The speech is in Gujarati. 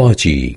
فاجي